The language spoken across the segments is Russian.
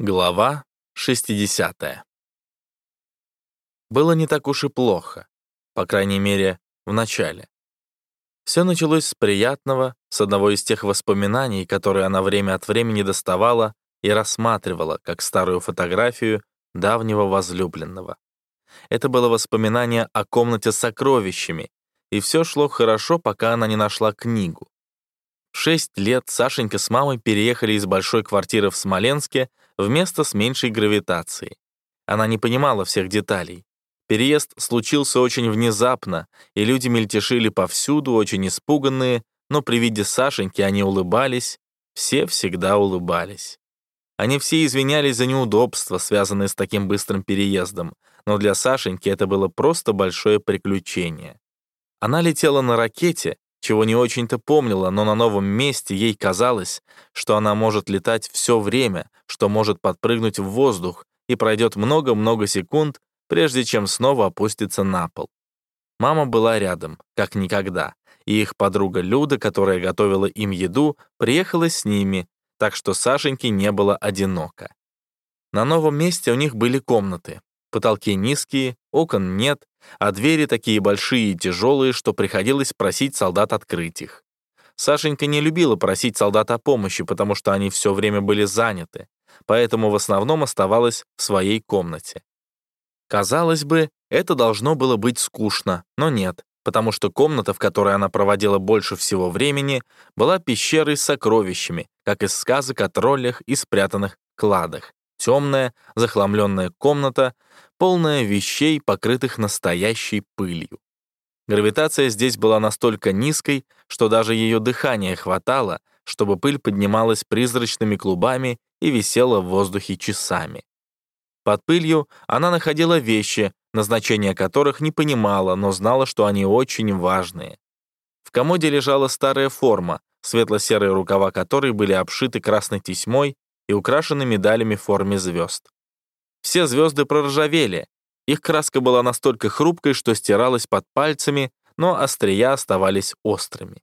Глава 60. Было не так уж и плохо, по крайней мере, в начале. Все началось с приятного, с одного из тех воспоминаний, которые она время от времени доставала и рассматривала, как старую фотографию давнего возлюбленного. Это было воспоминание о комнате с сокровищами, и все шло хорошо, пока она не нашла книгу. В шесть лет Сашенька с мамой переехали из большой квартиры в Смоленске в место с меньшей гравитацией. Она не понимала всех деталей. Переезд случился очень внезапно, и люди мельтешили повсюду, очень испуганные, но при виде Сашеньки они улыбались, все всегда улыбались. Они все извинялись за неудобства, связанные с таким быстрым переездом, но для Сашеньки это было просто большое приключение. Она летела на ракете, чего не очень-то помнила, но на новом месте ей казалось, что она может летать все время, что может подпрыгнуть в воздух, и пройдет много-много секунд, прежде чем снова опуститься на пол. Мама была рядом, как никогда, и их подруга Люда, которая готовила им еду, приехала с ними, так что Сашеньке не было одиноко. На новом месте у них были комнаты. Потолки низкие, окон нет, а двери такие большие и тяжелые, что приходилось просить солдат открыть их. Сашенька не любила просить солдат о помощи, потому что они все время были заняты, поэтому в основном оставалась в своей комнате. Казалось бы, это должно было быть скучно, но нет, потому что комната, в которой она проводила больше всего времени, была пещерой с сокровищами, как из сказок о троллях и спрятанных кладах. Темная, захламленная комната, полная вещей, покрытых настоящей пылью. Гравитация здесь была настолько низкой, что даже ее дыхания хватало, чтобы пыль поднималась призрачными клубами и висела в воздухе часами. Под пылью она находила вещи, назначения которых не понимала, но знала, что они очень важные. В комоде лежала старая форма, светло-серые рукава которой были обшиты красной тесьмой и украшены медалями в форме звезд. Все звезды проржавели. Их краска была настолько хрупкой, что стиралась под пальцами, но острия оставались острыми.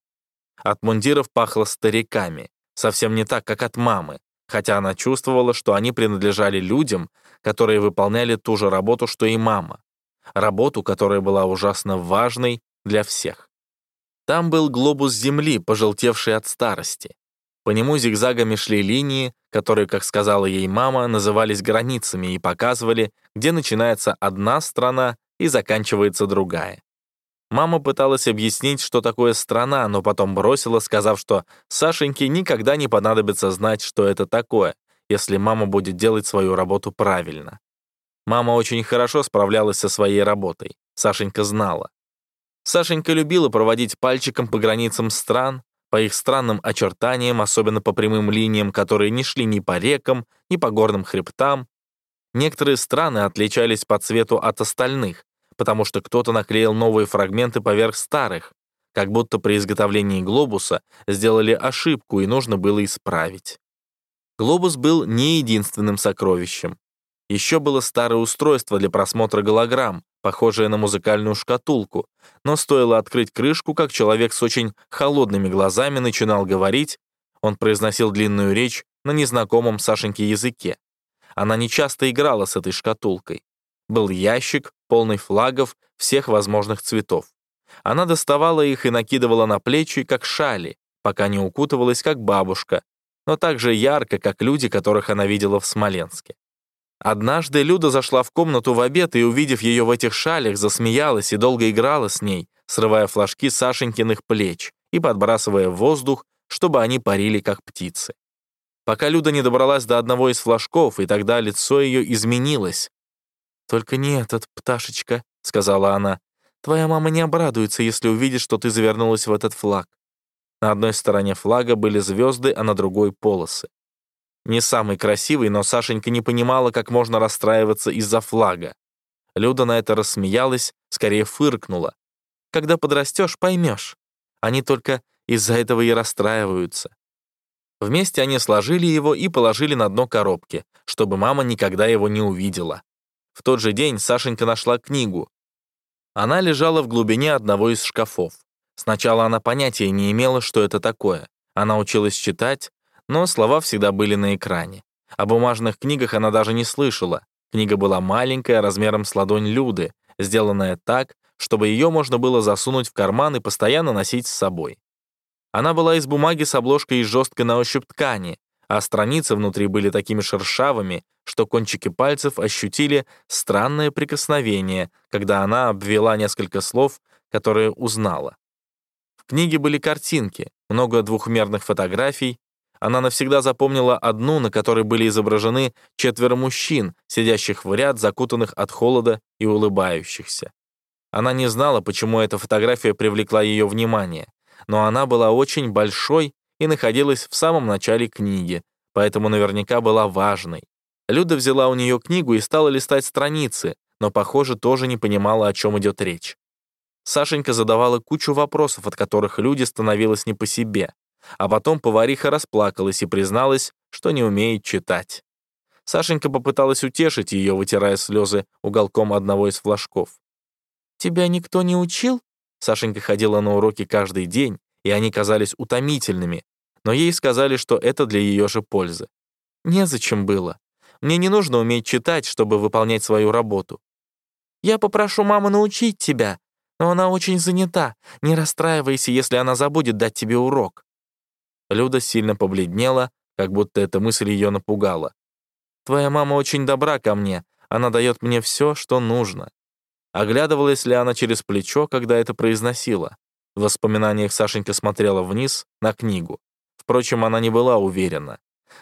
От мундиров пахло стариками, совсем не так, как от мамы, хотя она чувствовала, что они принадлежали людям, которые выполняли ту же работу, что и мама. Работу, которая была ужасно важной для всех. Там был глобус Земли, пожелтевший от старости. По нему зигзагами шли линии, которые, как сказала ей мама, назывались границами и показывали, где начинается одна страна и заканчивается другая. Мама пыталась объяснить, что такое страна, но потом бросила, сказав, что Сашеньке никогда не понадобится знать, что это такое, если мама будет делать свою работу правильно. Мама очень хорошо справлялась со своей работой, Сашенька знала. Сашенька любила проводить пальчиком по границам стран, по их странным очертаниям, особенно по прямым линиям, которые не шли ни по рекам, ни по горным хребтам. Некоторые страны отличались по цвету от остальных, потому что кто-то наклеил новые фрагменты поверх старых, как будто при изготовлении глобуса сделали ошибку и нужно было исправить. Глобус был не единственным сокровищем. Еще было старое устройство для просмотра голограмм, похожее на музыкальную шкатулку, но стоило открыть крышку, как человек с очень холодными глазами начинал говорить, он произносил длинную речь на незнакомом Сашеньке языке. Она нечасто играла с этой шкатулкой. Был ящик, полный флагов всех возможных цветов. Она доставала их и накидывала на плечи, как шали, пока не укутывалась, как бабушка, но так же ярко, как люди, которых она видела в Смоленске. Однажды Люда зашла в комнату в обед и, увидев ее в этих шалях, засмеялась и долго играла с ней, срывая флажки Сашенькиных плеч и подбрасывая в воздух, чтобы они парили, как птицы. Пока Люда не добралась до одного из флажков, и тогда лицо ее изменилось. «Только не этот, пташечка», — сказала она. «Твоя мама не обрадуется, если увидит, что ты завернулась в этот флаг». На одной стороне флага были звезды, а на другой — полосы. Не самый красивый, но Сашенька не понимала, как можно расстраиваться из-за флага. Люда на это рассмеялась, скорее фыркнула. «Когда подрастешь, поймешь. Они только из-за этого и расстраиваются». Вместе они сложили его и положили на дно коробки, чтобы мама никогда его не увидела. В тот же день Сашенька нашла книгу. Она лежала в глубине одного из шкафов. Сначала она понятия не имела, что это такое. Она училась читать, но слова всегда были на экране. О бумажных книгах она даже не слышала. Книга была маленькая, размером с ладонь Люды, сделанная так, чтобы ее можно было засунуть в карман и постоянно носить с собой. Она была из бумаги с обложкой из жесткой на ощупь ткани, а страницы внутри были такими шершавыми, что кончики пальцев ощутили странное прикосновение, когда она обвела несколько слов, которые узнала. В книге были картинки, много двухмерных фотографий. Она навсегда запомнила одну, на которой были изображены четверо мужчин, сидящих в ряд, закутанных от холода и улыбающихся. Она не знала, почему эта фотография привлекла ее внимание, но она была очень большой и находилась в самом начале книги, поэтому наверняка была важной. Люда взяла у нее книгу и стала листать страницы, но, похоже, тоже не понимала, о чем идет речь. Сашенька задавала кучу вопросов, от которых люди становилось не по себе. А потом повариха расплакалась и призналась, что не умеет читать. Сашенька попыталась утешить ее, вытирая слезы уголком одного из флажков. «Тебя никто не учил?» Сашенька ходила на уроки каждый день, и они казались утомительными, но ей сказали, что это для ее же пользы. Незачем было. Мне не нужно уметь читать, чтобы выполнять свою работу. Я попрошу маму научить тебя, но она очень занята. Не расстраивайся, если она забудет дать тебе урок». Люда сильно побледнела, как будто эта мысль ее напугала. «Твоя мама очень добра ко мне. Она дает мне все, что нужно». Оглядывалась ли она через плечо, когда это произносила? В воспоминаниях Сашенька смотрела вниз, на книгу. Впрочем, она не была уверена.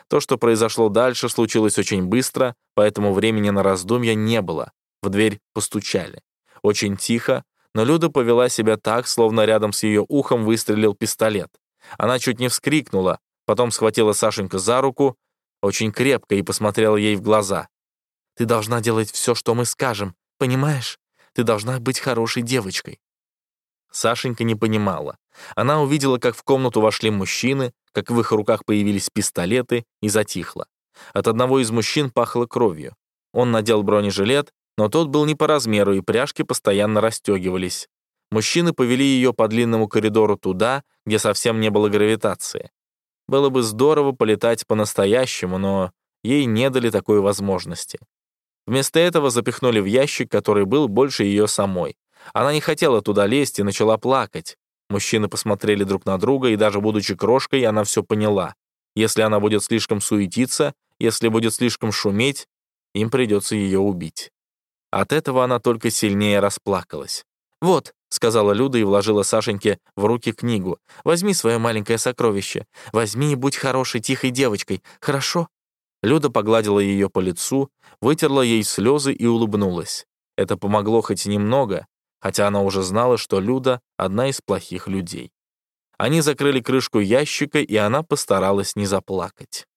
То, что произошло дальше, случилось очень быстро, поэтому времени на раздумья не было. В дверь постучали. Очень тихо, но Люда повела себя так, словно рядом с ее ухом выстрелил пистолет. Она чуть не вскрикнула, потом схватила Сашенька за руку, очень крепко, и посмотрела ей в глаза. «Ты должна делать все, что мы скажем, понимаешь? Ты должна быть хорошей девочкой». Сашенька не понимала. Она увидела, как в комнату вошли мужчины, как в их руках появились пистолеты, и затихла. От одного из мужчин пахло кровью. Он надел бронежилет, но тот был не по размеру, и пряжки постоянно расстегивались. Мужчины повели ее по длинному коридору туда, где совсем не было гравитации. Было бы здорово полетать по-настоящему, но ей не дали такой возможности. Вместо этого запихнули в ящик, который был больше ее самой. Она не хотела туда лезть и начала плакать. Мужчины посмотрели друг на друга, и даже будучи крошкой, она все поняла. Если она будет слишком суетиться, если будет слишком шуметь, им придется ее убить. От этого она только сильнее расплакалась. «Вот», — сказала Люда и вложила Сашеньке в руки книгу, «возьми свое маленькое сокровище, возьми и будь хорошей, тихой девочкой, хорошо?» Люда погладила ее по лицу, вытерла ей слезы и улыбнулась. Это помогло хоть немного, хотя она уже знала, что Люда — одна из плохих людей. Они закрыли крышку ящика, и она постаралась не заплакать.